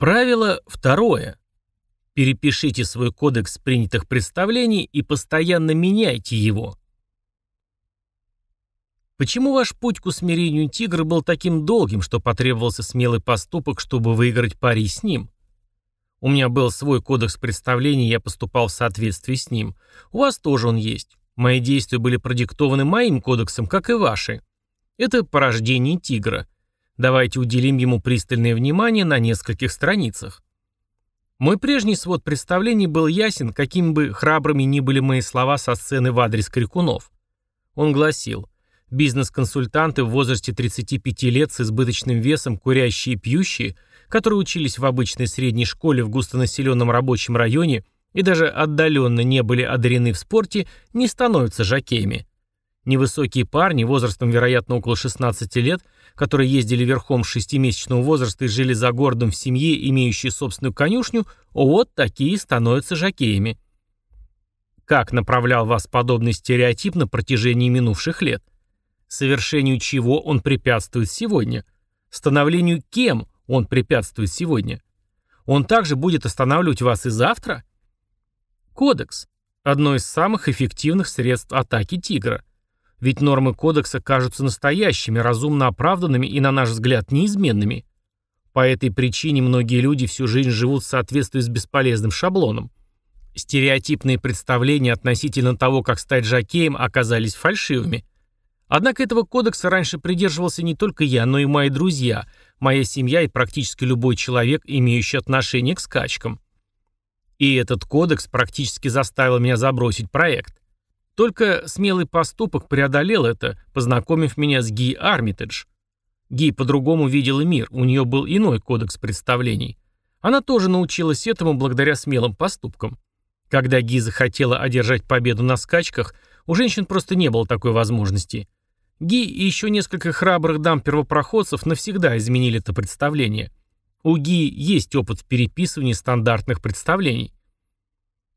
Правило второе. Перепишите свой кодекс принятых представлений и постоянно меняйте его. Почему ваш путь к усмирению тигра был таким долгим, что потребовался смелый поступок, чтобы выиграть пари с ним? У меня был свой кодекс представлений, я поступал в соответствии с ним. У вас тоже он есть. Мои действия были продиктованы моим кодексом, как и ваши. Это порождение тигра. Давайте уделим ему пристальное внимание на нескольких страницах. Мой прежний свод представлений был ясен, какими бы храбрыми ни были мои слова со сцены в адрес крикунов. Он гласил «Бизнес-консультанты в возрасте 35 лет с избыточным весом, курящие и пьющие, которые учились в обычной средней школе в густонаселенном рабочем районе и даже отдаленно не были одарены в спорте, не становятся жокеями. Невысокие парни, возрастом, вероятно, около 16 лет – которые ездили верхом с шестимесячного возраста и жили за городом в семье, имеющей собственную конюшню, вот такие становятся жакеями. Как направлял вас подобный стереотип на протяжении минувших лет? Совершению чего он препятствует сегодня? Становлению кем он препятствует сегодня? Он также будет останавливать вас и завтра? Кодекс – одно из самых эффективных средств атаки тигра – ведь нормы кодекса кажутся настоящими, разумно оправданными и, на наш взгляд, неизменными. По этой причине многие люди всю жизнь живут в соответствии с бесполезным шаблоном. Стереотипные представления относительно того, как стать жокеем, оказались фальшивыми. Однако этого кодекса раньше придерживался не только я, но и мои друзья, моя семья и практически любой человек, имеющий отношение к скачкам. И этот кодекс практически заставил меня забросить проект. Только смелый поступок преодолел это, познакомив меня с Ги Армитедж. Ги по-другому видела мир, у нее был иной кодекс представлений. Она тоже научилась этому благодаря смелым поступкам. Когда Ги захотела одержать победу на скачках, у женщин просто не было такой возможности. Ги и еще несколько храбрых дам-первопроходцев навсегда изменили это представление. У Ги есть опыт в переписывании стандартных представлений.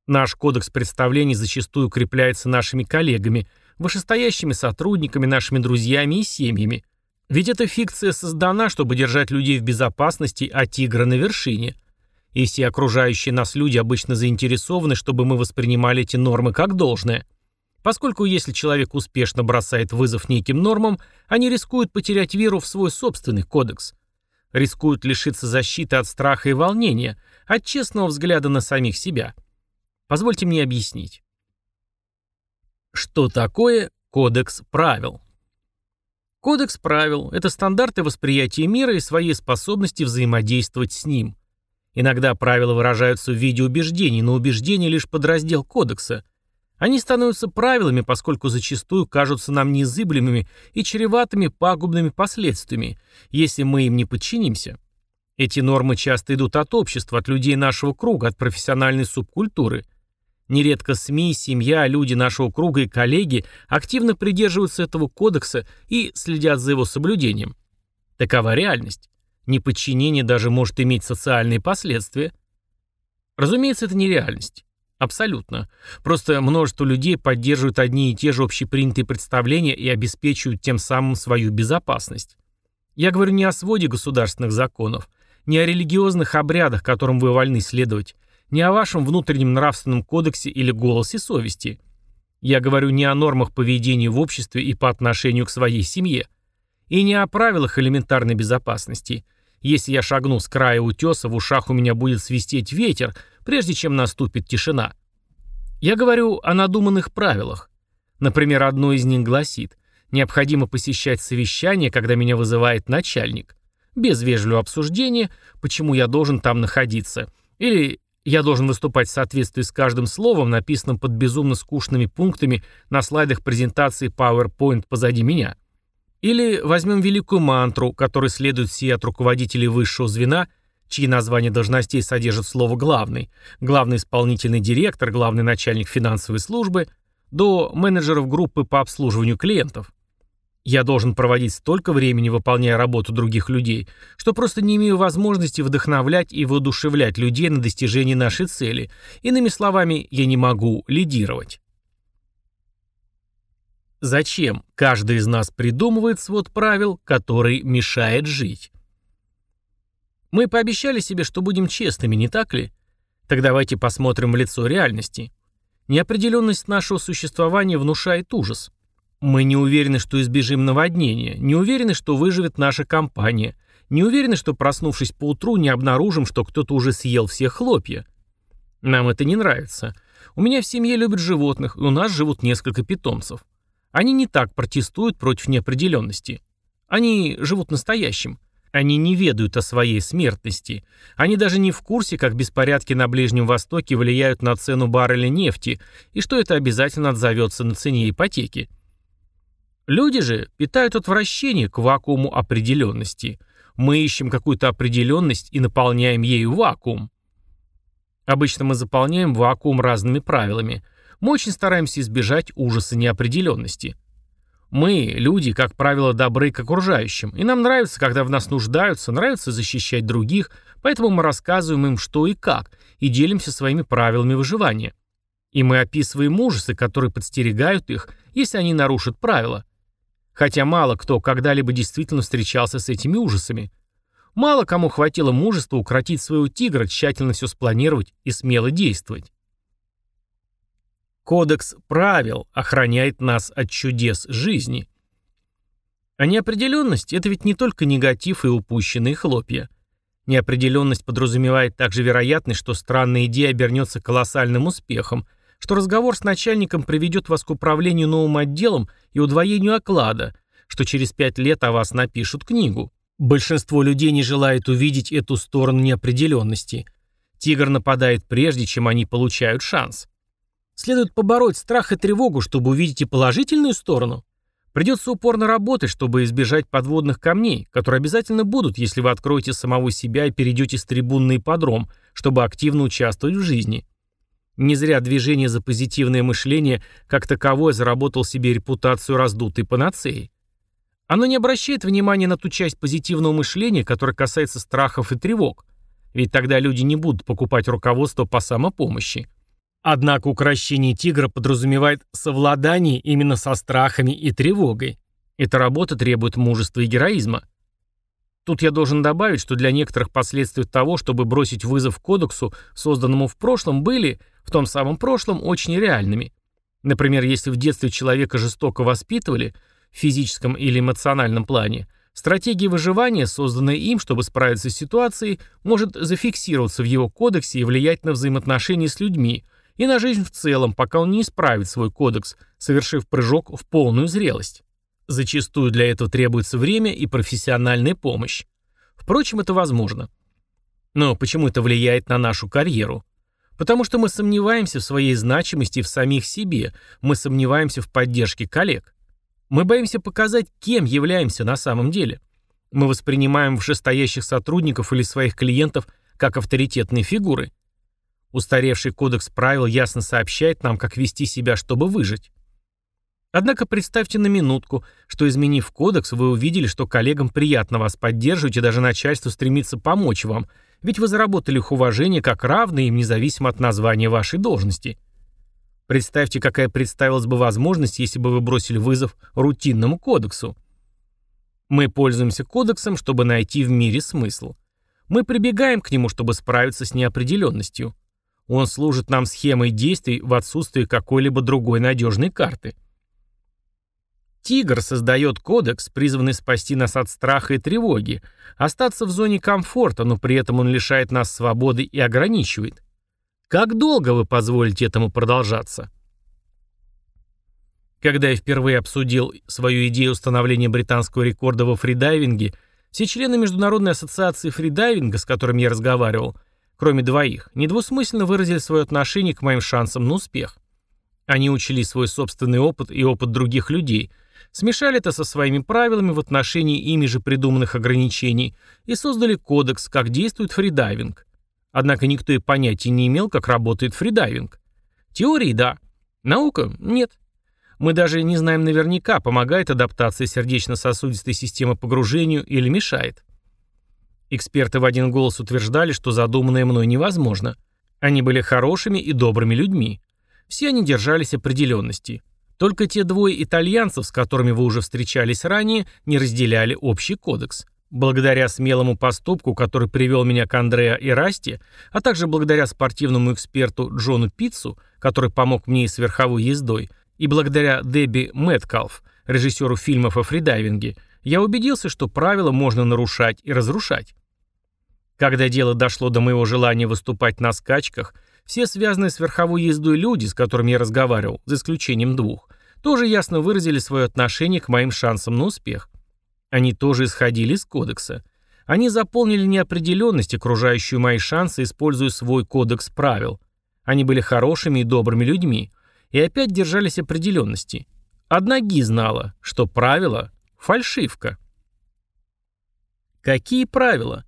Наш кодекс представлений зачастую укрепляется нашими коллегами, вышестоящими сотрудниками, нашими друзьями и семьями. Ведь эта фикция создана, чтобы держать людей в безопасности, а тигра на вершине. И все окружающие нас люди обычно заинтересованы, чтобы мы воспринимали эти нормы как должное. Поскольку если человек успешно бросает вызов неким нормам, они рискуют потерять веру в свой собственный кодекс. Рискуют лишиться защиты от страха и волнения, от честного взгляда на самих себя – Позвольте мне объяснить. Что такое кодекс правил? Кодекс правил – это стандарты восприятия мира и своей способности взаимодействовать с ним. Иногда правила выражаются в виде убеждений, но убеждения лишь подраздел кодекса. Они становятся правилами, поскольку зачастую кажутся нам незыблемыми и чреватыми пагубными последствиями, если мы им не подчинимся. Эти нормы часто идут от общества, от людей нашего круга, от профессиональной субкультуры. Нередко СМИ, семья, люди нашего круга и коллеги активно придерживаются этого кодекса и следят за его соблюдением. Такова реальность. Неподчинение даже может иметь социальные последствия. Разумеется, это не реальность. Абсолютно. Просто множество людей поддерживают одни и те же общепринятые представления и обеспечивают тем самым свою безопасность. Я говорю не о своде государственных законов, не о религиозных обрядах, которым вы вольны следовать, не о вашем внутреннем нравственном кодексе или голосе совести. Я говорю не о нормах поведения в обществе и по отношению к своей семье. И не о правилах элементарной безопасности. Если я шагну с края утеса, в ушах у меня будет свистеть ветер, прежде чем наступит тишина. Я говорю о надуманных правилах. Например, одно из них гласит «Необходимо посещать совещание, когда меня вызывает начальник» без вежливого обсуждения, почему я должен там находиться, или я должен выступать в соответствии с каждым словом, написанным под безумно скучными пунктами на слайдах презентации PowerPoint позади меня. Или возьмем великую мантру, которой следуют все от руководителей высшего звена, чьи названия должностей содержат слово «главный», главный исполнительный директор, главный начальник финансовой службы, до менеджеров группы по обслуживанию клиентов. Я должен проводить столько времени, выполняя работу других людей, что просто не имею возможности вдохновлять и воодушевлять людей на достижение нашей цели. Иными словами, я не могу лидировать. Зачем каждый из нас придумывает свод правил, который мешает жить? Мы пообещали себе, что будем честными, не так ли? Так давайте посмотрим в лицо реальности. Неопределенность нашего существования внушает ужас. Мы не уверены, что избежим наводнения, не уверены, что выживет наша компания, не уверены, что, проснувшись поутру, не обнаружим, что кто-то уже съел все хлопья. Нам это не нравится. У меня в семье любят животных, и у нас живут несколько питомцев. Они не так протестуют против неопределенности. Они живут настоящим. Они не ведают о своей смертности. Они даже не в курсе, как беспорядки на Ближнем Востоке влияют на цену барреля нефти и что это обязательно отзовется на цене ипотеки. Люди же питают отвращение к вакууму определенности. Мы ищем какую-то определенность и наполняем ею вакуум. Обычно мы заполняем вакуум разными правилами. Мы очень стараемся избежать ужаса неопределенности. Мы, люди, как правило, добры к окружающим, и нам нравится, когда в нас нуждаются, нравится защищать других, поэтому мы рассказываем им что и как, и делимся своими правилами выживания. И мы описываем ужасы, которые подстерегают их, если они нарушат правила. Хотя мало кто когда-либо действительно встречался с этими ужасами. Мало кому хватило мужества укротить своего тигра, тщательно все спланировать и смело действовать. Кодекс правил охраняет нас от чудес жизни. А неопределенность – это ведь не только негатив и упущенные хлопья. Неопределенность подразумевает также вероятность, что странная идея обернется колоссальным успехом, что разговор с начальником приведет вас к управлению новым отделом и удвоению оклада, что через пять лет о вас напишут книгу. Большинство людей не желает увидеть эту сторону неопределенности. Тигр нападает прежде, чем они получают шанс. Следует побороть страх и тревогу, чтобы увидеть и положительную сторону. Придется упорно работать, чтобы избежать подводных камней, которые обязательно будут, если вы откроете самого себя и перейдете с трибун на ипподром, чтобы активно участвовать в жизни. Не зря движение за позитивное мышление как таковое заработал себе репутацию раздутой панацеи. Оно не обращает внимания на ту часть позитивного мышления, которая касается страхов и тревог, ведь тогда люди не будут покупать руководство по самопомощи. Однако укращение тигра подразумевает совладание именно со страхами и тревогой. Эта работа требует мужества и героизма. Тут я должен добавить, что для некоторых последствия того, чтобы бросить вызов кодексу, созданному в прошлом, были, в том самом прошлом, очень реальными. Например, если в детстве человека жестоко воспитывали, в физическом или эмоциональном плане, стратегия выживания, созданная им, чтобы справиться с ситуацией, может зафиксироваться в его кодексе и влиять на взаимоотношения с людьми, и на жизнь в целом, пока он не исправит свой кодекс, совершив прыжок в полную зрелость. Зачастую для этого требуется время и профессиональная помощь. Впрочем, это возможно. Но почему это влияет на нашу карьеру? Потому что мы сомневаемся в своей значимости в самих себе, мы сомневаемся в поддержке коллег. Мы боимся показать, кем являемся на самом деле. Мы воспринимаем вышестоящих сотрудников или своих клиентов как авторитетные фигуры – Устаревший кодекс правил ясно сообщает нам, как вести себя, чтобы выжить. Однако представьте на минутку, что изменив кодекс, вы увидели, что коллегам приятно вас поддерживать и даже начальство стремится помочь вам, ведь вы заработали их уважение как равные им независимо от названия вашей должности. Представьте, какая представилась бы возможность, если бы вы бросили вызов рутинному кодексу. Мы пользуемся кодексом, чтобы найти в мире смысл. Мы прибегаем к нему, чтобы справиться с неопределенностью. Он служит нам схемой действий в отсутствии какой-либо другой надежной карты. Тигр создает кодекс, призванный спасти нас от страха и тревоги, остаться в зоне комфорта, но при этом он лишает нас свободы и ограничивает. Как долго вы позволите этому продолжаться? Когда я впервые обсудил свою идею установления британского рекорда во фридайвинге, все члены Международной ассоциации фридайвинга, с которыми я разговаривал, кроме двоих, недвусмысленно выразили свое отношение к моим шансам на успех. Они учли свой собственный опыт и опыт других людей, смешали это со своими правилами в отношении ими же придуманных ограничений и создали кодекс, как действует фридайвинг. Однако никто и понятия не имел, как работает фридайвинг. Теории – да. Наука – нет. Мы даже не знаем наверняка, помогает адаптация сердечно-сосудистой системы погружению или мешает. Эксперты в один голос утверждали, что задуманное мной невозможно. Они были хорошими и добрыми людьми. Все они держались определенности. Только те двое итальянцев, с которыми вы уже встречались ранее, не разделяли общий кодекс. Благодаря смелому поступку, который привел меня к Андреа и Расти, а также благодаря спортивному эксперту Джону Питцу, который помог мне с верховой ездой, и благодаря Дебби Мэткалф, режиссеру фильмов о фридайвинге, я убедился, что правила можно нарушать и разрушать. Когда дело дошло до моего желания выступать на скачках, все связанные с верховой ездой люди, с которыми я разговаривал, за исключением двух, тоже ясно выразили свое отношение к моим шансам на успех. Они тоже исходили из кодекса. Они заполнили неопределенность, окружающую мои шансы, используя свой кодекс правил. Они были хорошими и добрыми людьми, и опять держались определенности. Одна Ги знала, что правило – фальшивка. Какие правила?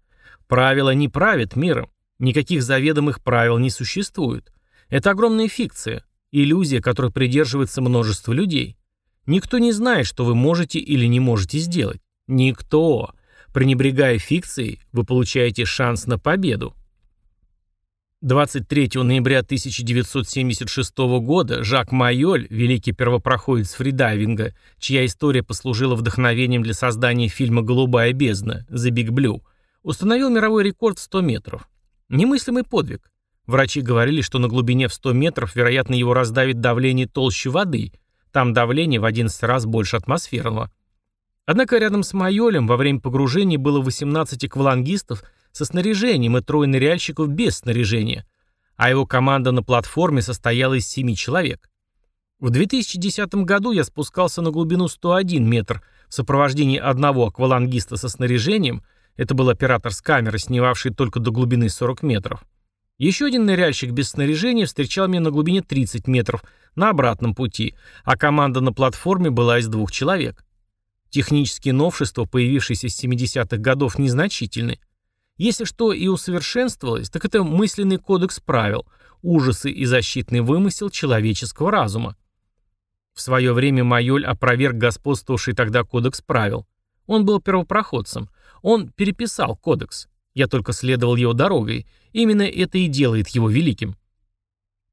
Правила не правят миром. Никаких заведомых правил не существует. Это огромная фикция, иллюзия, которой придерживается множество людей. Никто не знает, что вы можете или не можете сделать. Никто. Пренебрегая фикцией, вы получаете шанс на победу. 23 ноября 1976 года Жак Майоль, великий первопроходец фридайвинга, чья история послужила вдохновением для создания фильма «Голубая бездна» «The Big Blue», установил мировой рекорд в 100 метров. Немыслимый подвиг. Врачи говорили, что на глубине в 100 метров, вероятно, его раздавит давление толще воды. Там давление в 11 раз больше атмосферного. Однако рядом с Майолем во время погружения было 18 аквалангистов со снаряжением и трое ныряльщиков без снаряжения, а его команда на платформе состояла из 7 человек. В 2010 году я спускался на глубину 101 метр в сопровождении одного аквалангиста со снаряжением, это был оператор с камеры, снимавший только до глубины 40 метров. Еще один ныряльщик без снаряжения встречал меня на глубине 30 метров на обратном пути, а команда на платформе была из двух человек. Технические новшества, появившиеся с 70-х годов, незначительны. Если что и усовершенствовалось, так это мысленный кодекс правил, ужасы и защитный вымысел человеческого разума. В свое время Майоль опроверг господствовавший тогда кодекс правил. Он был первопроходцем. Он переписал кодекс. Я только следовал его дорогой. Именно это и делает его великим.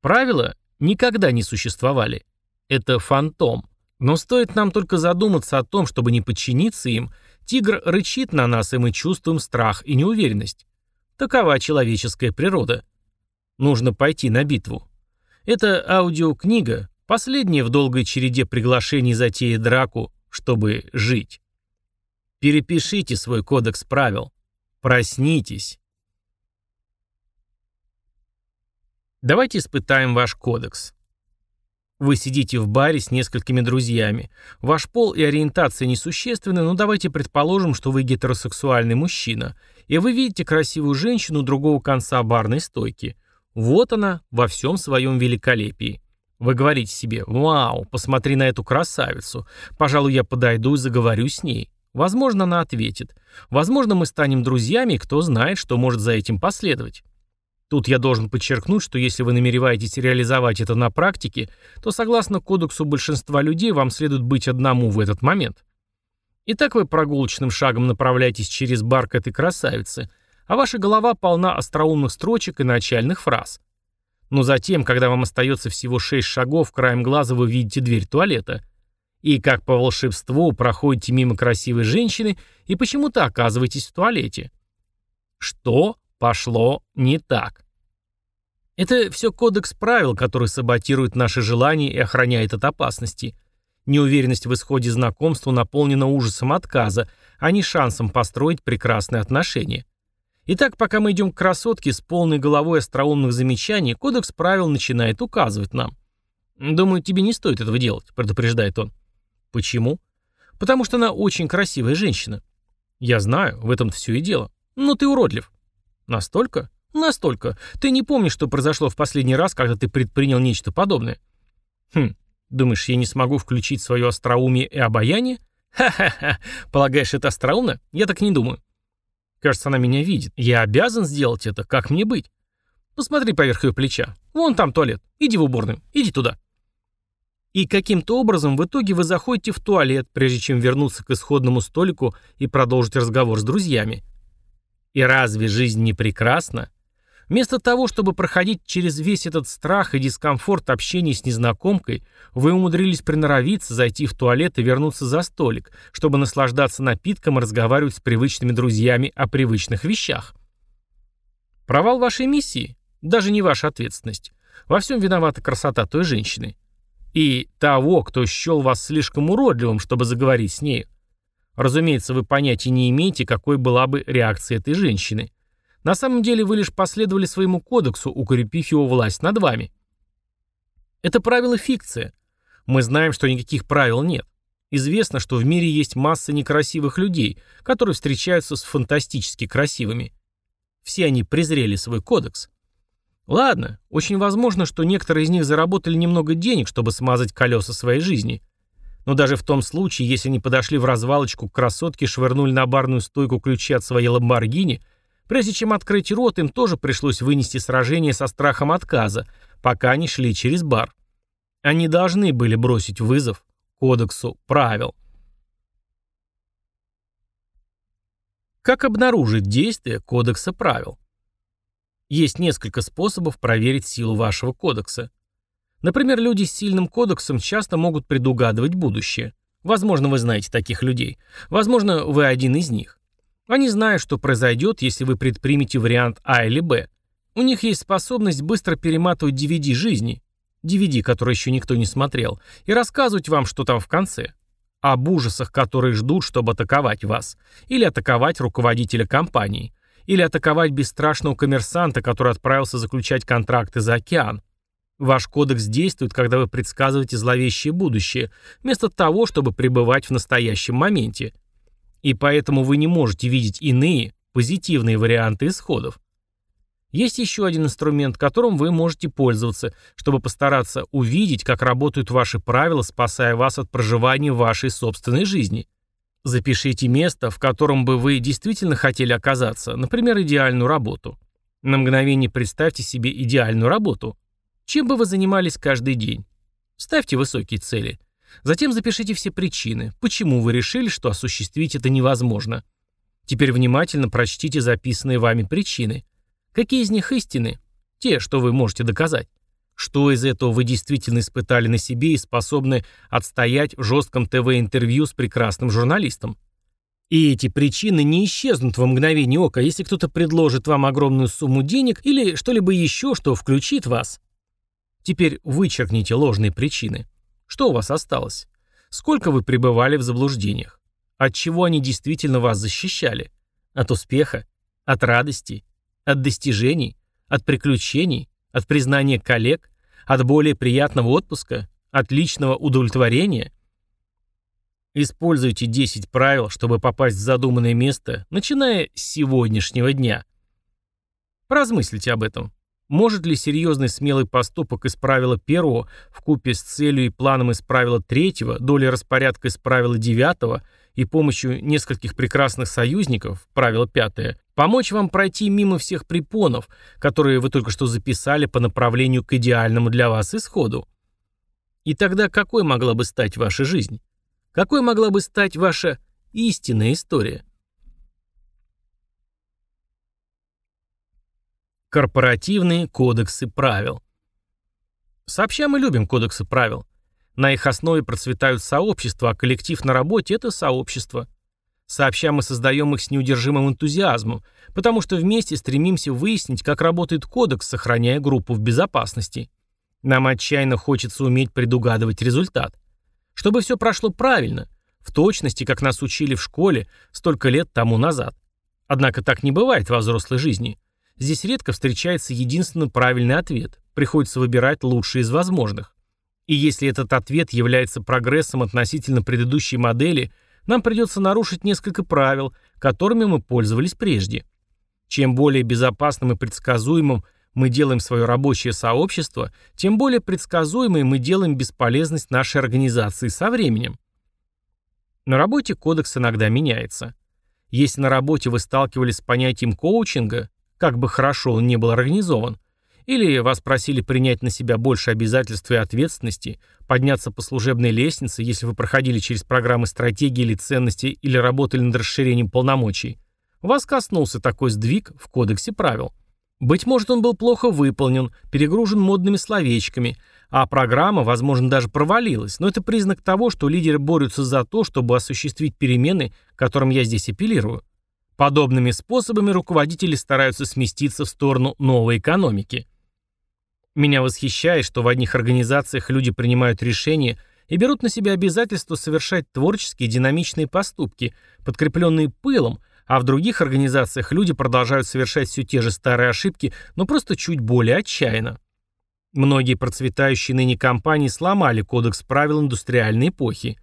Правила никогда не существовали. Это фантом. Но стоит нам только задуматься о том, чтобы не подчиниться им, тигр рычит на нас, и мы чувствуем страх и неуверенность. Такова человеческая природа. Нужно пойти на битву. Это аудиокнига, последняя в долгой череде приглашений затеять драку, чтобы жить. Перепишите свой кодекс правил. Проснитесь. Давайте испытаем ваш кодекс. Вы сидите в баре с несколькими друзьями. Ваш пол и ориентация несущественны, но давайте предположим, что вы гетеросексуальный мужчина, и вы видите красивую женщину другого конца барной стойки. Вот она во всем своем великолепии. Вы говорите себе «Вау, посмотри на эту красавицу. Пожалуй, я подойду и заговорю с ней». Возможно, она ответит. Возможно, мы станем друзьями, кто знает, что может за этим последовать. Тут я должен подчеркнуть, что если вы намереваетесь реализовать это на практике, то согласно кодексу большинства людей вам следует быть одному в этот момент. Итак, вы прогулочным шагом направляетесь через бар к этой красавице, а ваша голова полна остроумных строчек и начальных фраз. Но затем, когда вам остается всего шесть шагов, краем глаза вы видите дверь туалета – и как по волшебству проходите мимо красивой женщины и почему-то оказываетесь в туалете. Что пошло не так? Это все кодекс правил, который саботирует наши желания и охраняет от опасности. Неуверенность в исходе знакомства наполнена ужасом отказа, а не шансом построить прекрасные отношения. Итак, пока мы идем к красотке с полной головой остроумных замечаний, кодекс правил начинает указывать нам. «Думаю, тебе не стоит этого делать», — предупреждает он. Почему? Потому что она очень красивая женщина. Я знаю, в этом все и дело. Но ты уродлив. Настолько? Настолько. Ты не помнишь, что произошло в последний раз, когда ты предпринял нечто подобное? Хм, думаешь, я не смогу включить свое остроумие и обаяние? Ха-ха-ха. Полагаешь, это остроумно? Я так не думаю. Кажется, она меня видит. Я обязан сделать это. Как мне быть? Посмотри поверх ее плеча. Вон там туалет. Иди в уборную. Иди туда. И каким-то образом в итоге вы заходите в туалет, прежде чем вернуться к исходному столику и продолжить разговор с друзьями. И разве жизнь не прекрасна? Вместо того, чтобы проходить через весь этот страх и дискомфорт общения с незнакомкой, вы умудрились приноровиться, зайти в туалет и вернуться за столик, чтобы наслаждаться напитком и разговаривать с привычными друзьями о привычных вещах. Провал вашей миссии – даже не ваша ответственность. Во всем виновата красота той женщины. И того, кто счел вас слишком уродливым, чтобы заговорить с ней. Разумеется, вы понятия не имеете, какой была бы реакция этой женщины – на самом деле вы лишь последовали своему кодексу, укрепив его власть над вами. Это правило фикция. Мы знаем, что никаких правил нет. Известно, что в мире есть масса некрасивых людей, которые встречаются с фантастически красивыми. Все они презрели свой кодекс. Ладно, очень возможно, что некоторые из них заработали немного денег, чтобы смазать колеса своей жизни. Но даже в том случае, если они подошли в развалочку к красотке, швырнули на барную стойку ключи от своей ламборгини – Прежде чем открыть рот, им тоже пришлось вынести сражение со страхом отказа, пока они шли через бар. Они должны были бросить вызов кодексу правил. Как обнаружить действие кодекса правил? Есть несколько способов проверить силу вашего кодекса. Например, люди с сильным кодексом часто могут предугадывать будущее. Возможно, вы знаете таких людей. Возможно, вы один из них. Они знают, что произойдет, если вы предпримете вариант А или Б. У них есть способность быстро перематывать DVD жизни, DVD, который еще никто не смотрел, и рассказывать вам, что там в конце. Об ужасах, которые ждут, чтобы атаковать вас. Или атаковать руководителя компании. Или атаковать бесстрашного коммерсанта, который отправился заключать контракты за океан. Ваш кодекс действует, когда вы предсказываете зловещее будущее, вместо того, чтобы пребывать в настоящем моменте. И поэтому вы не можете видеть иные, позитивные варианты исходов. Есть еще один инструмент, которым вы можете пользоваться, чтобы постараться увидеть, как работают ваши правила, спасая вас от проживания вашей собственной жизни. Запишите место, в котором бы вы действительно хотели оказаться, например, идеальную работу. На мгновение представьте себе идеальную работу. Чем бы вы занимались каждый день? Ставьте высокие цели – Затем запишите все причины, почему вы решили, что осуществить это невозможно. Теперь внимательно прочтите записанные вами причины. Какие из них истины? Те, что вы можете доказать. Что из этого вы действительно испытали на себе и способны отстоять в жестком ТВ-интервью с прекрасным журналистом? И эти причины не исчезнут во мгновение ока, если кто-то предложит вам огромную сумму денег или что-либо еще, что включит вас. Теперь вычеркните ложные причины. Что у вас осталось? Сколько вы пребывали в заблуждениях? От чего они действительно вас защищали? От успеха? От радости? От достижений? От приключений? От признания коллег? От более приятного отпуска? От личного удовлетворения? Используйте 10 правил, чтобы попасть в задуманное место, начиная с сегодняшнего дня. Поразмыслите об этом. Может ли серьезный смелый поступок из правила первого в купе с целью и планом из правила третьего, долей распорядка из правила девятого и помощью нескольких прекрасных союзников, правило пятое, помочь вам пройти мимо всех препонов, которые вы только что записали по направлению к идеальному для вас исходу? И тогда какой могла бы стать ваша жизнь? Какой могла бы стать ваша истинная история? Корпоративные кодексы правил. Сообща мы любим кодексы правил. На их основе процветают сообщества, а коллектив на работе – это сообщество. Сообща мы создаем их с неудержимым энтузиазмом, потому что вместе стремимся выяснить, как работает кодекс, сохраняя группу в безопасности. Нам отчаянно хочется уметь предугадывать результат. Чтобы все прошло правильно, в точности, как нас учили в школе столько лет тому назад. Однако так не бывает во взрослой жизни. Здесь редко встречается единственно правильный ответ. Приходится выбирать лучший из возможных. И если этот ответ является прогрессом относительно предыдущей модели, нам придется нарушить несколько правил, которыми мы пользовались прежде. Чем более безопасным и предсказуемым мы делаем свое рабочее сообщество, тем более предсказуемой мы делаем бесполезность нашей организации со временем. На работе кодекс иногда меняется. Если на работе вы сталкивались с понятием коучинга, как бы хорошо он ни был организован, или вас просили принять на себя больше обязательств и ответственности, подняться по служебной лестнице, если вы проходили через программы стратегии или ценности или работали над расширением полномочий, вас коснулся такой сдвиг в кодексе правил. Быть может, он был плохо выполнен, перегружен модными словечками, а программа, возможно, даже провалилась, но это признак того, что лидеры борются за то, чтобы осуществить перемены, которым я здесь апеллирую. Подобными способами руководители стараются сместиться в сторону новой экономики. Меня восхищает, что в одних организациях люди принимают решения и берут на себя обязательство совершать творческие динамичные поступки, подкрепленные пылом, а в других организациях люди продолжают совершать все те же старые ошибки, но просто чуть более отчаянно. Многие процветающие ныне компании сломали кодекс правил индустриальной эпохи.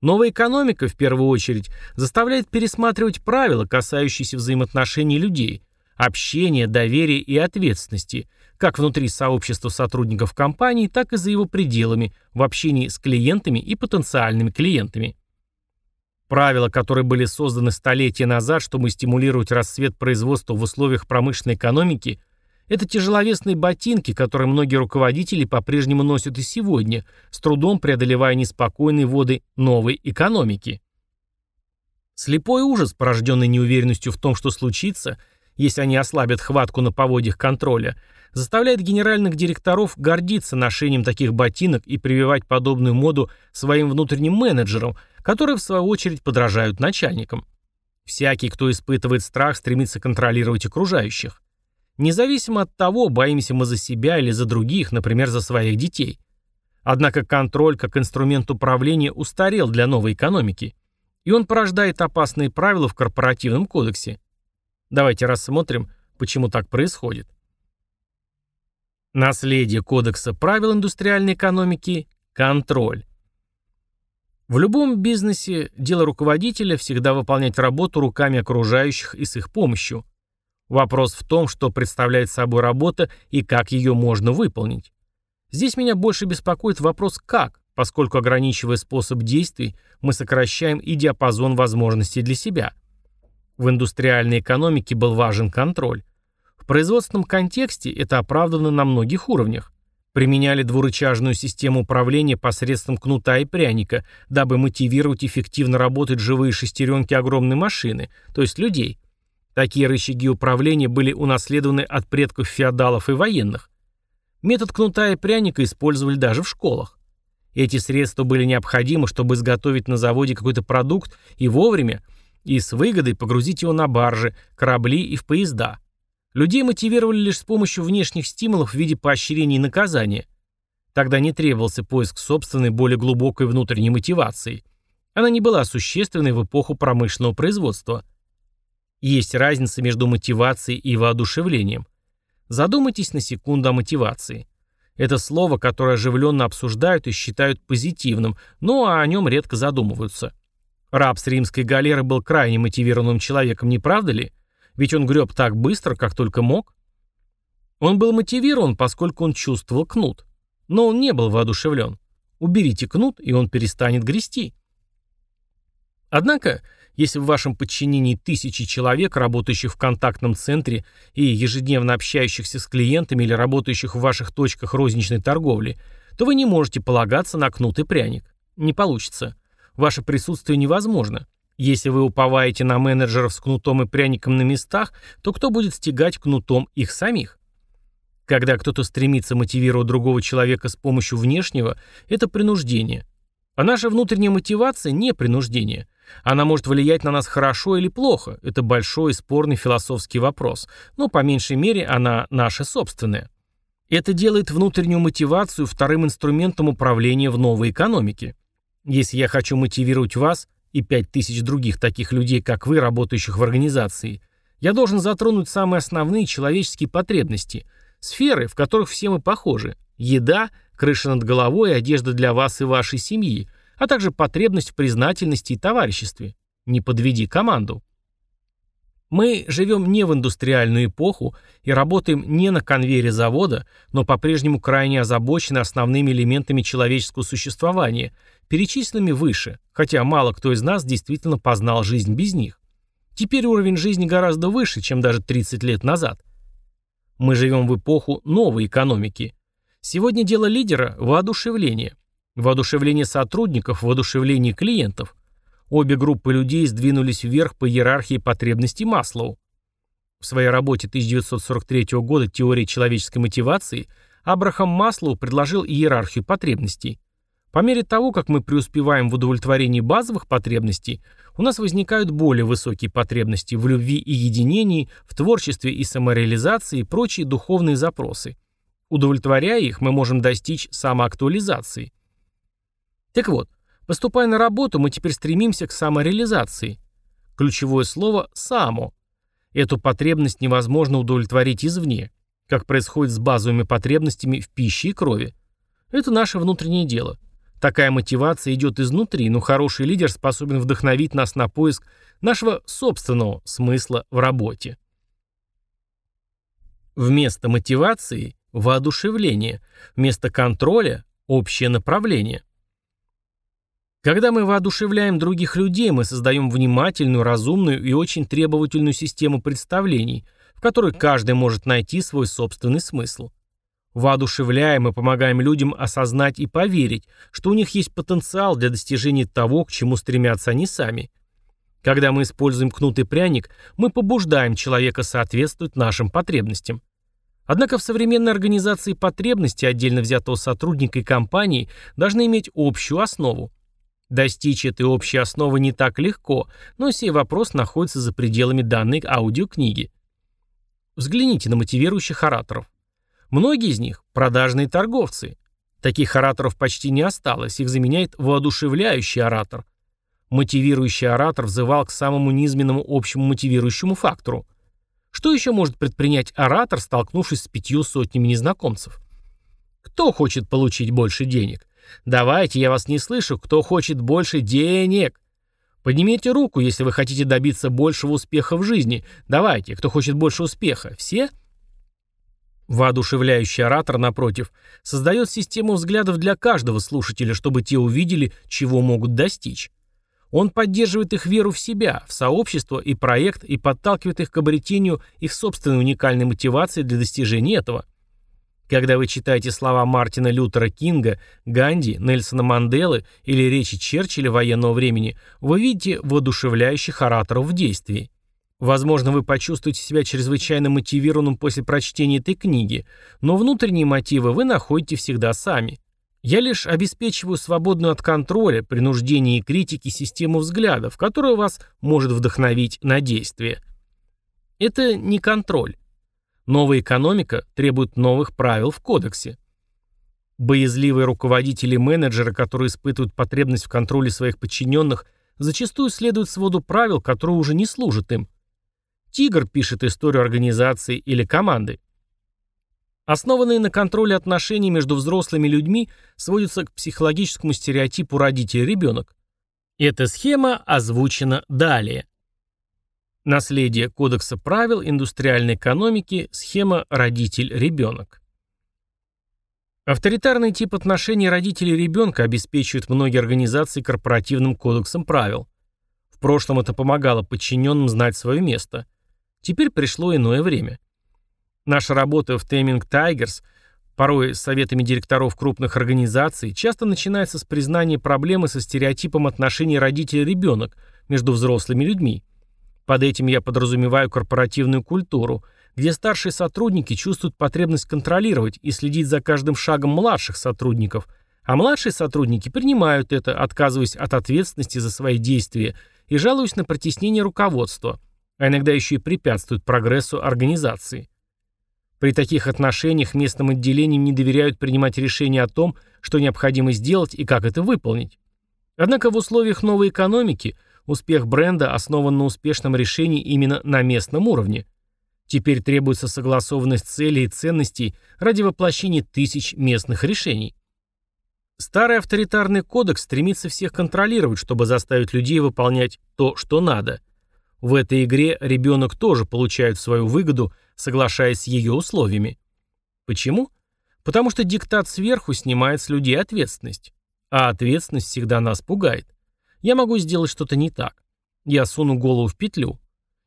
Новая экономика, в первую очередь, заставляет пересматривать правила, касающиеся взаимоотношений людей, общения, доверия и ответственности, как внутри сообщества сотрудников компании, так и за его пределами, в общении с клиентами и потенциальными клиентами. Правила, которые были созданы столетия назад, чтобы стимулировать расцвет производства в условиях промышленной экономики – это тяжеловесные ботинки, которые многие руководители по-прежнему носят и сегодня, с трудом преодолевая неспокойные воды новой экономики. Слепой ужас, порожденный неуверенностью в том, что случится, если они ослабят хватку на поводьях контроля, заставляет генеральных директоров гордиться ношением таких ботинок и прививать подобную моду своим внутренним менеджерам, которые в свою очередь подражают начальникам. Всякий, кто испытывает страх, стремится контролировать окружающих. Независимо от того, боимся мы за себя или за других, например, за своих детей. Однако контроль как инструмент управления устарел для новой экономики, и он порождает опасные правила в корпоративном кодексе. Давайте рассмотрим, почему так происходит. Наследие кодекса правил индустриальной экономики – контроль. В любом бизнесе дело руководителя всегда выполнять работу руками окружающих и с их помощью – Вопрос в том, что представляет собой работа и как ее можно выполнить. Здесь меня больше беспокоит вопрос «как», поскольку ограничивая способ действий, мы сокращаем и диапазон возможностей для себя. В индустриальной экономике был важен контроль. В производственном контексте это оправдано на многих уровнях. Применяли двурычажную систему управления посредством кнута и пряника, дабы мотивировать эффективно работать живые шестеренки огромной машины, то есть людей, Такие рычаги управления были унаследованы от предков феодалов и военных. Метод кнута и пряника использовали даже в школах. Эти средства были необходимы, чтобы изготовить на заводе какой-то продукт и вовремя, и с выгодой погрузить его на баржи, корабли и в поезда. Людей мотивировали лишь с помощью внешних стимулов в виде поощрений и наказания. Тогда не требовался поиск собственной, более глубокой внутренней мотивации. Она не была существенной в эпоху промышленного производства – есть разница между мотивацией и воодушевлением. Задумайтесь на секунду о мотивации. Это слово, которое оживленно обсуждают и считают позитивным, но о нем редко задумываются. Раб с римской галеры был крайне мотивированным человеком, не правда ли? Ведь он греб так быстро, как только мог. Он был мотивирован, поскольку он чувствовал кнут. Но он не был воодушевлен. Уберите кнут, и он перестанет грести. Однако, если в вашем подчинении тысячи человек, работающих в контактном центре и ежедневно общающихся с клиентами или работающих в ваших точках розничной торговли, то вы не можете полагаться на кнут и пряник. Не получится. Ваше присутствие невозможно. Если вы уповаете на менеджеров с кнутом и пряником на местах, то кто будет стягать кнутом их самих? Когда кто-то стремится мотивировать другого человека с помощью внешнего, это принуждение. А наша внутренняя мотивация не принуждение. Она может влиять на нас хорошо или плохо, это большой и спорный философский вопрос, но по меньшей мере она наша собственная. Это делает внутреннюю мотивацию вторым инструментом управления в новой экономике. Если я хочу мотивировать вас и 5000 других таких людей, как вы, работающих в организации, я должен затронуть самые основные человеческие потребности, сферы, в которых все мы похожи. Еда, крыша над головой, одежда для вас и вашей семьи – а также потребность в признательности и товариществе. Не подведи команду. Мы живем не в индустриальную эпоху и работаем не на конвейере завода, но по-прежнему крайне озабочены основными элементами человеческого существования, перечисленными выше, хотя мало кто из нас действительно познал жизнь без них. Теперь уровень жизни гораздо выше, чем даже 30 лет назад. Мы живем в эпоху новой экономики. Сегодня дело лидера – воодушевление. Воодушевление сотрудников, воодушевление клиентов. Обе группы людей сдвинулись вверх по иерархии потребностей Маслоу. В своей работе 1943 года «Теория человеческой мотивации» Абрахам Маслоу предложил иерархию потребностей. По мере того, как мы преуспеваем в удовлетворении базовых потребностей, у нас возникают более высокие потребности в любви и единении, в творчестве и самореализации и прочие духовные запросы. Удовлетворяя их, мы можем достичь самоактуализации. Так вот, поступая на работу, мы теперь стремимся к самореализации. Ключевое слово «само». Эту потребность невозможно удовлетворить извне, как происходит с базовыми потребностями в пище и крови. Это наше внутреннее дело. Такая мотивация идет изнутри, но хороший лидер способен вдохновить нас на поиск нашего собственного смысла в работе. Вместо мотивации – воодушевление, вместо контроля – общее направление. Когда мы воодушевляем других людей, мы создаем внимательную, разумную и очень требовательную систему представлений, в которой каждый может найти свой собственный смысл. Воодушевляем и помогаем людям осознать и поверить, что у них есть потенциал для достижения того, к чему стремятся они сами. Когда мы используем кнут и пряник, мы побуждаем человека соответствовать нашим потребностям. Однако в современной организации потребности отдельно взятого сотрудника и компании должны иметь общую основу. Достичь этой общей основы не так легко, но сей вопрос находится за пределами данной аудиокниги. Взгляните на мотивирующих ораторов. Многие из них – продажные торговцы. Таких ораторов почти не осталось, их заменяет воодушевляющий оратор. Мотивирующий оратор взывал к самому низменному общему мотивирующему фактору. Что еще может предпринять оратор, столкнувшись с пятью сотнями незнакомцев? Кто хочет получить больше денег? Давайте, я вас не слышу, кто хочет больше денег. Поднимите руку, если вы хотите добиться большего успеха в жизни. Давайте, кто хочет больше успеха. Все? Воодушевляющий оратор, напротив, создает систему взглядов для каждого слушателя, чтобы те увидели, чего могут достичь. Он поддерживает их веру в себя, в сообщество и проект и подталкивает их к обретению их собственной уникальной мотивации для достижения этого. Когда вы читаете слова Мартина Лютера Кинга, Ганди, Нельсона Манделы или речи Черчилля военного времени, вы видите воодушевляющих ораторов в действии. Возможно, вы почувствуете себя чрезвычайно мотивированным после прочтения этой книги, но внутренние мотивы вы находите всегда сами. Я лишь обеспечиваю свободную от контроля, принуждения и критики систему взглядов, которая вас может вдохновить на действие. Это не контроль. Новая экономика требует новых правил в кодексе. Боязливые руководители и менеджеры, которые испытывают потребность в контроле своих подчиненных, зачастую следуют своду правил, которые уже не служат им. Тигр пишет историю организации или команды. Основанные на контроле отношений между взрослыми людьми сводятся к психологическому стереотипу родитель-ребенок. Эта схема озвучена далее. Наследие Кодекса правил индустриальной экономики, схема родитель-ребенок. Авторитарный тип отношений родителей и ребенка обеспечивает многие организации корпоративным кодексом правил. В прошлом это помогало подчиненным знать свое место. Теперь пришло иное время. Наша работа в Taming Tigers, порой с советами директоров крупных организаций, часто начинается с признания проблемы со стереотипом отношений родитель-ребенок между взрослыми людьми. Под этим я подразумеваю корпоративную культуру, где старшие сотрудники чувствуют потребность контролировать и следить за каждым шагом младших сотрудников, а младшие сотрудники принимают это, отказываясь от ответственности за свои действия и жалуясь на притеснение руководства, а иногда еще и препятствуют прогрессу организации. При таких отношениях местным отделениям не доверяют принимать решения о том, что необходимо сделать и как это выполнить. Однако в условиях новой экономики – Успех бренда основан на успешном решении именно на местном уровне. Теперь требуется согласованность целей и ценностей ради воплощения тысяч местных решений. Старый авторитарный кодекс стремится всех контролировать, чтобы заставить людей выполнять то, что надо. В этой игре ребенок тоже получает свою выгоду, соглашаясь с ее условиями. Почему? Потому что диктат сверху снимает с людей ответственность. А ответственность всегда нас пугает. Я могу сделать что-то не так. Я суну голову в петлю.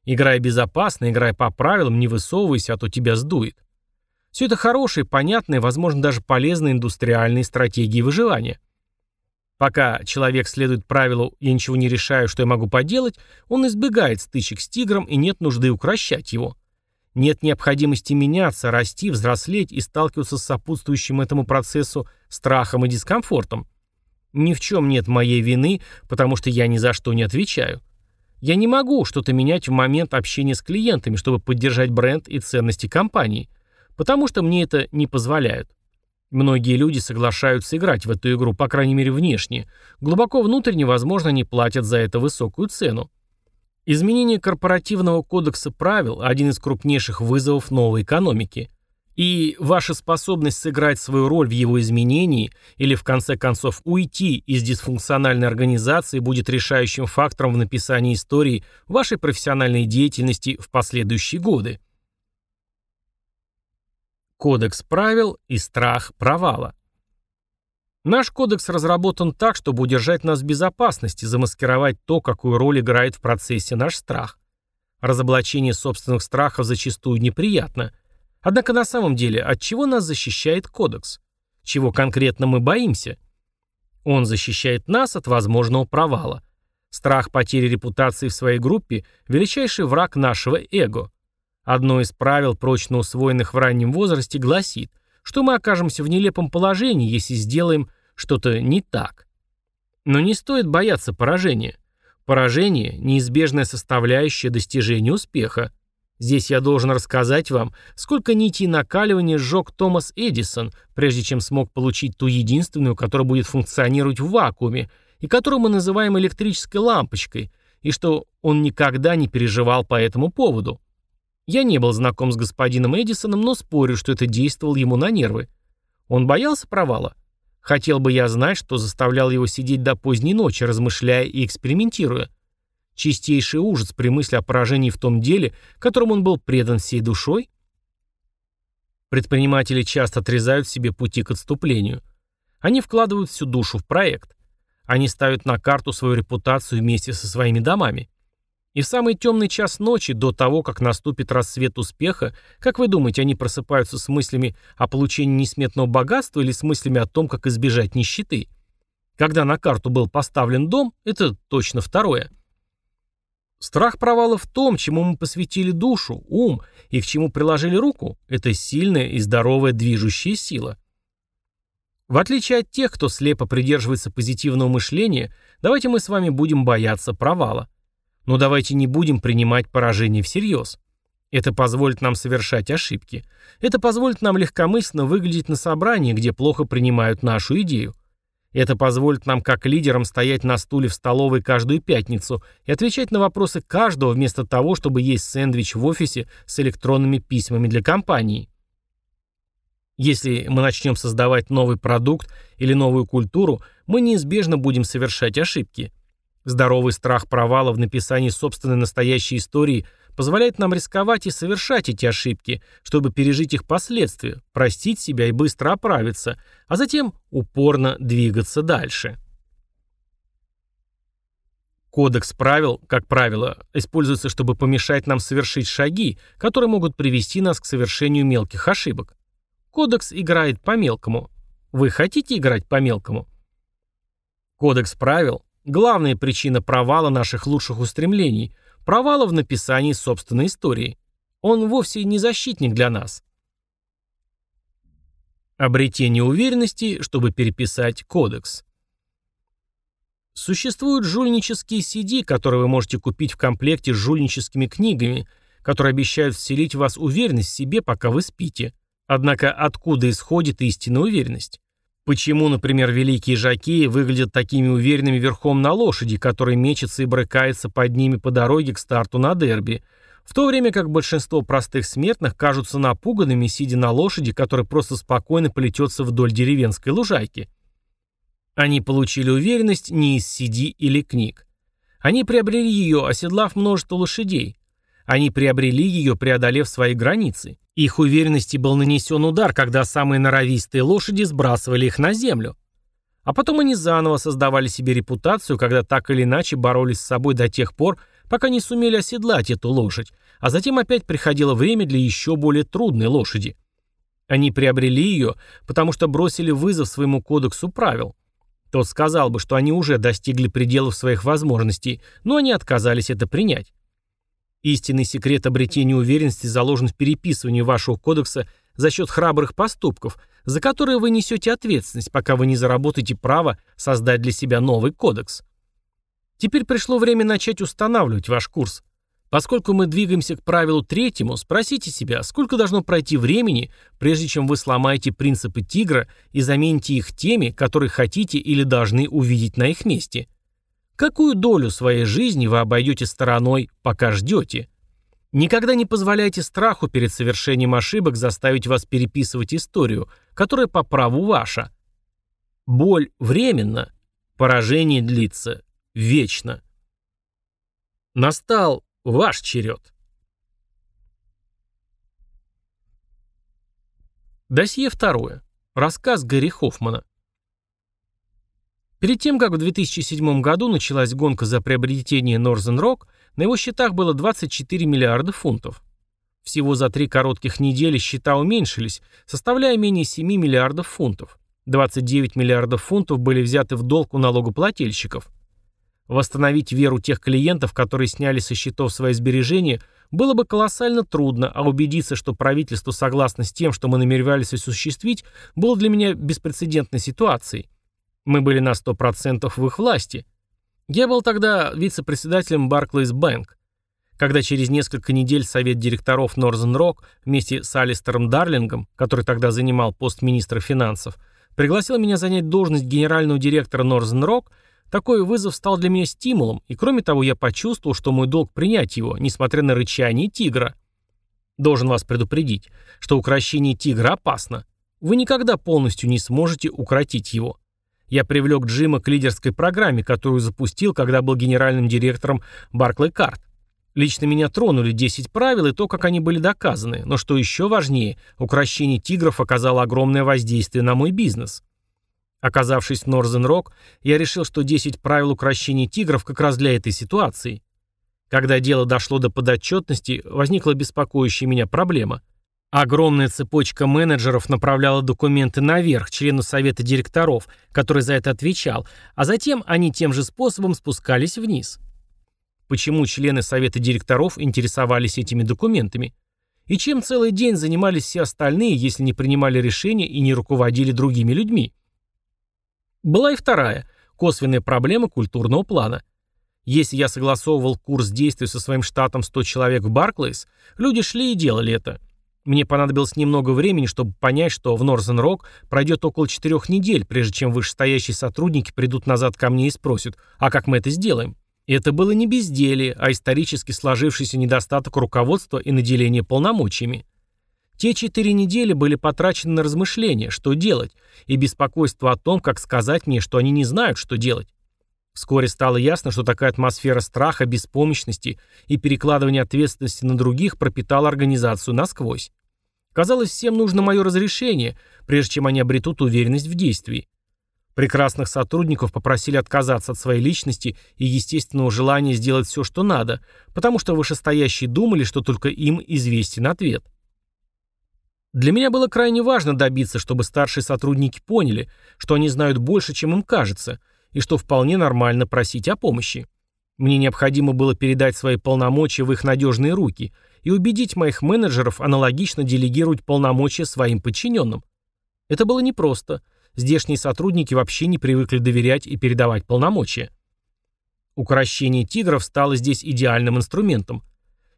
Играй безопасно, играй по правилам, не высовывайся, а то тебя сдует. Все это хорошие, понятные, возможно, даже полезные индустриальные стратегии выживания. Пока человек следует правилу «я ничего не решаю, что я могу поделать», он избегает стычек с тигром и нет нужды укращать его. Нет необходимости меняться, расти, взрослеть и сталкиваться с сопутствующим этому процессу страхом и дискомфортом. Ни в чем нет моей вины, потому что я ни за что не отвечаю. Я не могу что-то менять в момент общения с клиентами, чтобы поддержать бренд и ценности компании, потому что мне это не позволяют. Многие люди соглашаются играть в эту игру, по крайней мере внешне. Глубоко внутренне, возможно, они платят за это высокую цену. Изменение корпоративного кодекса правил – один из крупнейших вызовов новой экономики. И ваша способность сыграть свою роль в его изменении или в конце концов уйти из дисфункциональной организации будет решающим фактором в написании истории вашей профессиональной деятельности в последующие годы. Кодекс правил и страх провала. Наш кодекс разработан так, чтобы удержать нас в безопасности, замаскировать то, какую роль играет в процессе наш страх. Разоблачение собственных страхов зачастую неприятно. Однако на самом деле, от чего нас защищает кодекс? Чего конкретно мы боимся? Он защищает нас от возможного провала. Страх потери репутации в своей группе – величайший враг нашего эго. Одно из правил, прочно усвоенных в раннем возрасте, гласит, что мы окажемся в нелепом положении, если сделаем что-то не так. Но не стоит бояться поражения. Поражение – неизбежная составляющая достижения успеха. Здесь я должен рассказать вам, сколько нитей накаливания сжег Томас Эдисон, прежде чем смог получить ту единственную, которая будет функционировать в вакууме, и которую мы называем электрической лампочкой, и что он никогда не переживал по этому поводу. Я не был знаком с господином Эдисоном, но спорю, что это действовало ему на нервы. Он боялся провала? Хотел бы я знать, что заставлял его сидеть до поздней ночи, размышляя и экспериментируя. Чистейший ужас при мысли о поражении в том деле, которому он был предан всей душой. Предприниматели часто отрезают себе пути к отступлению. Они вкладывают всю душу в проект. Они ставят на карту свою репутацию вместе со своими домами. И в самый темный час ночи, до того, как наступит рассвет успеха, как вы думаете, они просыпаются с мыслями о получении несметного богатства или с мыслями о том, как избежать нищеты? Когда на карту был поставлен дом, это точно второе. Страх провала в том, чему мы посвятили душу, ум и к чему приложили руку, это сильная и здоровая движущая сила. В отличие от тех, кто слепо придерживается позитивного мышления, давайте мы с вами будем бояться провала. Но давайте не будем принимать поражение всерьез. Это позволит нам совершать ошибки. Это позволит нам легкомысленно выглядеть на собрании, где плохо принимают нашу идею. Это позволит нам как лидерам стоять на стуле в столовой каждую пятницу и отвечать на вопросы каждого вместо того, чтобы есть сэндвич в офисе с электронными письмами для компании. Если мы начнем создавать новый продукт или новую культуру, мы неизбежно будем совершать ошибки – Здоровый страх провала в написании собственной настоящей истории позволяет нам рисковать и совершать эти ошибки, чтобы пережить их последствия, простить себя и быстро оправиться, а затем упорно двигаться дальше. Кодекс правил, как правило, используется, чтобы помешать нам совершить шаги, которые могут привести нас к совершению мелких ошибок. Кодекс играет по-мелкому. Вы хотите играть по-мелкому? Кодекс правил Главная причина провала наших лучших устремлений – провала в написании собственной истории. Он вовсе не защитник для нас. Обретение уверенности, чтобы переписать кодекс. Существуют жульнические CD, которые вы можете купить в комплекте с жульническими книгами, которые обещают вселить в вас уверенность в себе, пока вы спите. Однако откуда исходит истинная уверенность? Почему, например, великие жакеи выглядят такими уверенными верхом на лошади, которая мечется и брыкается под ними по дороге к старту на дерби, в то время как большинство простых смертных кажутся напуганными, сидя на лошади, которая просто спокойно плетется вдоль деревенской лужайки? Они получили уверенность не из CD или книг. Они приобрели ее, оседлав множество лошадей. Они приобрели ее, преодолев свои границы. Их уверенности был нанесен удар, когда самые норовистые лошади сбрасывали их на землю. А потом они заново создавали себе репутацию, когда так или иначе боролись с собой до тех пор, пока не сумели оседлать эту лошадь, а затем опять приходило время для еще более трудной лошади. Они приобрели ее, потому что бросили вызов своему кодексу правил. Тот сказал бы, что они уже достигли пределов своих возможностей, но они отказались это принять. Истинный секрет обретения уверенности заложен в переписывании вашего кодекса за счет храбрых поступков, за которые вы несете ответственность, пока вы не заработаете право создать для себя новый кодекс. Теперь пришло время начать устанавливать ваш курс. Поскольку мы двигаемся к правилу третьему, спросите себя, сколько должно пройти времени, прежде чем вы сломаете принципы тигра и замените их теми, которые хотите или должны увидеть на их месте. Какую долю своей жизни вы обойдете стороной, пока ждете? Никогда не позволяйте страху перед совершением ошибок заставить вас переписывать историю, которая по праву ваша. Боль временна, поражение длится вечно. Настал ваш черед. Досье второе. Рассказ Гарри Хоффмана. Перед тем, как в 2007 году началась гонка за приобретение Northern Rock, на его счетах было 24 миллиарда фунтов. Всего за три коротких недели счета уменьшились, составляя менее 7 миллиардов фунтов. 29 миллиардов фунтов были взяты в долг у налогоплательщиков. Восстановить веру тех клиентов, которые сняли со счетов свои сбережения, было бы колоссально трудно, а убедиться, что правительство согласно с тем, что мы намеревались осуществить, было для меня беспрецедентной ситуацией. Мы были на 100% в их власти. Я был тогда вице-председателем Barclays Bank. Когда через несколько недель совет директоров Northern Rock вместе с Алистером Дарлингом, который тогда занимал пост министра финансов, пригласил меня занять должность генерального директора Northern Rock, такой вызов стал для меня стимулом, и кроме того я почувствовал, что мой долг принять его, несмотря на рычание тигра. Должен вас предупредить, что укрощение тигра опасно. Вы никогда полностью не сможете укротить его. Я привлек Джима к лидерской программе, которую запустил, когда был генеральным директором Barclay Card. Лично меня тронули 10 правил и то, как они были доказаны, но что еще важнее, укрощение тигров оказало огромное воздействие на мой бизнес. Оказавшись в Northern Rock, я решил, что 10 правил укрощения тигров как раз для этой ситуации. Когда дело дошло до подотчетности, возникла беспокоящая меня проблема – Огромная цепочка менеджеров направляла документы наверх, члену совета директоров, который за это отвечал, а затем они тем же способом спускались вниз. Почему члены совета директоров интересовались этими документами? И чем целый день занимались все остальные, если не принимали решения и не руководили другими людьми? Была и вторая, косвенная проблема культурного плана. Если я согласовывал курс действий со своим штатом 100 человек в Барклейс, люди шли и делали это – мне понадобилось немного времени, чтобы понять, что в Northern Rock пройдет около четырех недель, прежде чем вышестоящие сотрудники придут назад ко мне и спросят, а как мы это сделаем? И это было не безделие, а исторически сложившийся недостаток руководства и наделения полномочиями. Те четыре недели были потрачены на размышления, что делать, и беспокойство о том, как сказать мне, что они не знают, что делать. Вскоре стало ясно, что такая атмосфера страха, беспомощности и перекладывания ответственности на других пропитала организацию насквозь. Казалось, всем нужно мое разрешение, прежде чем они обретут уверенность в действии. Прекрасных сотрудников попросили отказаться от своей личности и естественного желания сделать все, что надо, потому что вышестоящие думали, что только им известен ответ. Для меня было крайне важно добиться, чтобы старшие сотрудники поняли, что они знают больше, чем им кажется – и что вполне нормально просить о помощи. Мне необходимо было передать свои полномочия в их надежные руки и убедить моих менеджеров аналогично делегировать полномочия своим подчиненным. Это было непросто. Здешние сотрудники вообще не привыкли доверять и передавать полномочия. Укрощение тигров стало здесь идеальным инструментом.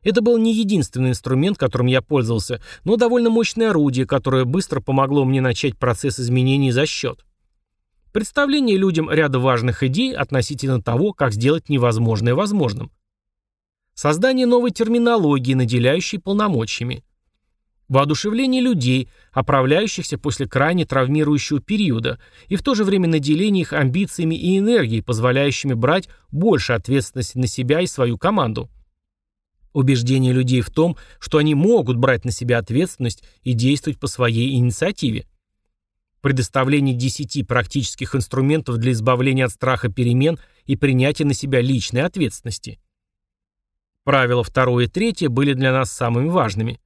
Это был не единственный инструмент, которым я пользовался, но довольно мощное орудие, которое быстро помогло мне начать процесс изменений за счет. Представление людям ряда важных идей относительно того, как сделать невозможное возможным. Создание новой терминологии, наделяющей полномочиями. Воодушевление людей, оправляющихся после крайне травмирующего периода, и в то же время наделение их амбициями и энергией, позволяющими брать больше ответственности на себя и свою команду. Убеждение людей в том, что они могут брать на себя ответственность и действовать по своей инициативе предоставление 10 практических инструментов для избавления от страха перемен и принятия на себя личной ответственности. Правила второе и третье были для нас самыми важными.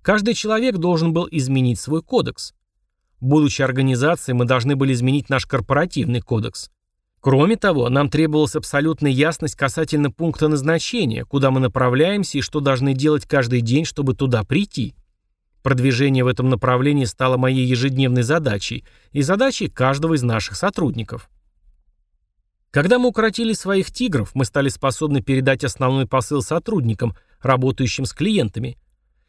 Каждый человек должен был изменить свой кодекс. Будучи организацией, мы должны были изменить наш корпоративный кодекс. Кроме того, нам требовалась абсолютная ясность касательно пункта назначения, куда мы направляемся и что должны делать каждый день, чтобы туда прийти. Продвижение в этом направлении стало моей ежедневной задачей и задачей каждого из наших сотрудников. Когда мы укоротили своих тигров, мы стали способны передать основной посыл сотрудникам, работающим с клиентами.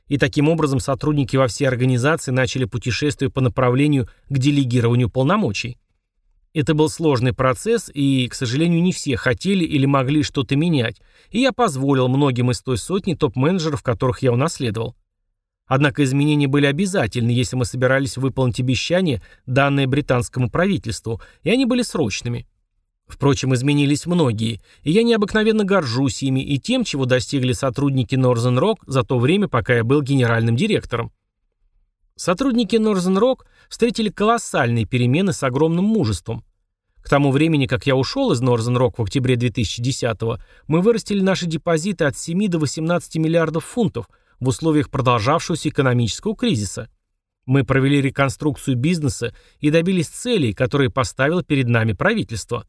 И таким образом сотрудники во всей организации начали путешествие по направлению к делегированию полномочий. Это был сложный процесс, и, к сожалению, не все хотели или могли что-то менять, и я позволил многим из той сотни топ-менеджеров, которых я унаследовал. Однако изменения были обязательны, если мы собирались выполнить обещания, данные британскому правительству, и они были срочными. Впрочем, изменились многие, и я необыкновенно горжусь ими и тем, чего достигли сотрудники Northern Rock за то время, пока я был генеральным директором. Сотрудники Northern Rock встретили колоссальные перемены с огромным мужеством. К тому времени, как я ушел из Northern Rock в октябре 2010-го, мы вырастили наши депозиты от 7 до 18 миллиардов фунтов в условиях продолжавшегося экономического кризиса. Мы провели реконструкцию бизнеса и добились целей, которые поставило перед нами правительство.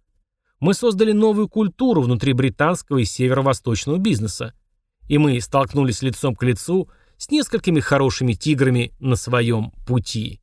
Мы создали новую культуру внутри британского и северо-восточного бизнеса. И мы столкнулись лицом к лицу с несколькими хорошими тиграми на своем пути.